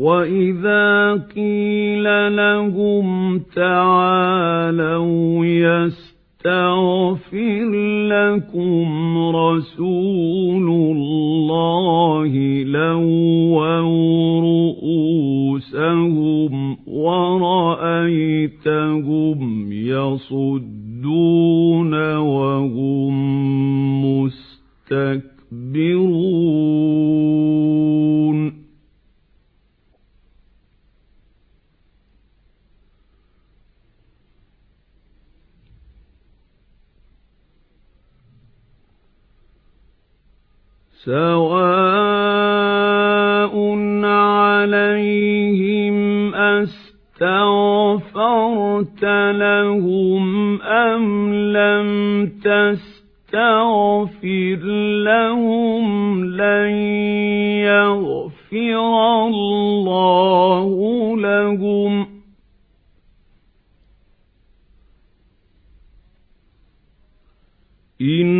وَإِذَا قِيلَ لَهُمْ تَعَالَوْا يَسْتَغْفِرْ لَكُمْ رَسُولُ اللَّهِ لَوَّوْا رُءُوسَهُمْ وَرَأَيْتَهُمْ يَصُدُّونَ وَهُمْ مُسْتَكْبِرُونَ سَوَاءٌ عَلَيْهِمْ أَسْتَغْفَرْتَ لَهُمْ أَمْ لَمْ تَسْتَغْفِرْ لَهُمْ لَن يَغْفِرَ اللَّهُ لَهُمْ ۚ إِنَّ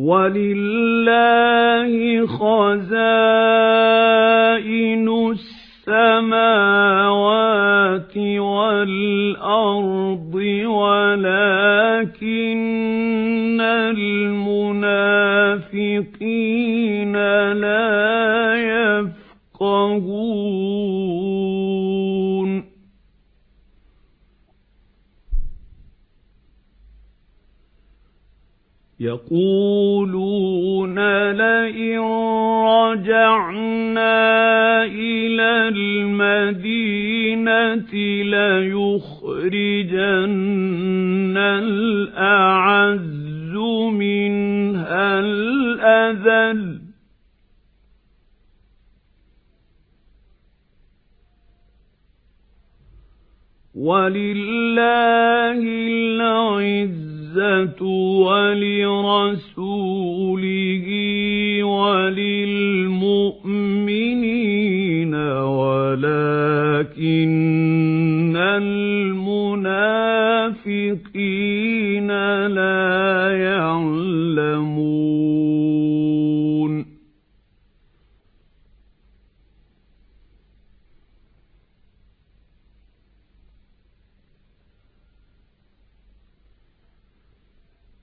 وَلِلَّهِ خَزَائِنُ السَّمَاوَاتِ وَالْأَرْضِ وَلَٰكِنَّ الْمُنَافِقِينَ لَا يَفْقَهُونَ يَقُولُونَ لَئِن رَّجَعْنَا إِلَى الْمَدِينَةِ لَيُخْرِجَنَّ الْأَعَزُّ مِنْهَا الْأَذَلَّ ۚ. وَلِلَّهِ وَلِرَسُولِهِ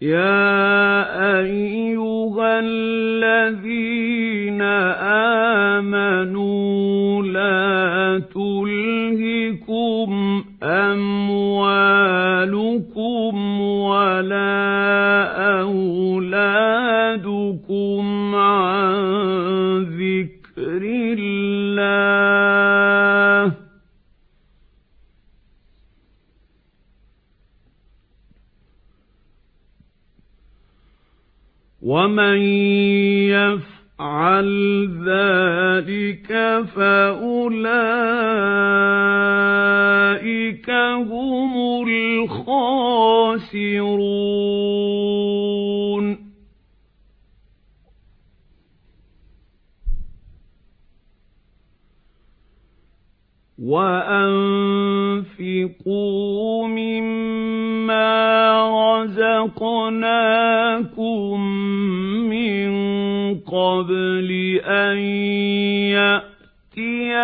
يَا وَمَن يَفْعَلْ ذَٰلِكَ فَأُولَٰئِكَ هُمُ الْخَاسِرُونَ وَأَنفِقُوا مِمَّا رَزَقْنَاكُم مِّن قَبْلِ أَن يَأْتِيَ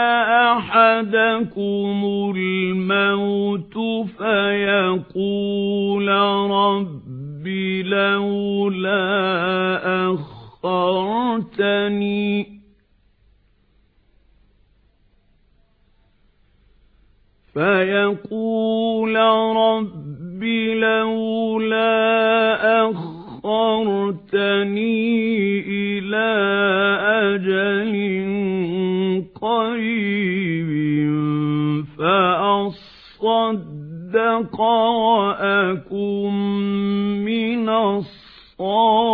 أَحَدَكُمُ الْمَوْتُ فَيَقُولَ رَبِّ لَوْلَا أَخَّرْتَنِي. فَيَقُولَ رَبِّ لَوْلَا أَخَّرْتَنِي إِلَىٰ أجل قريب فأصدق وأكن من الصالحين.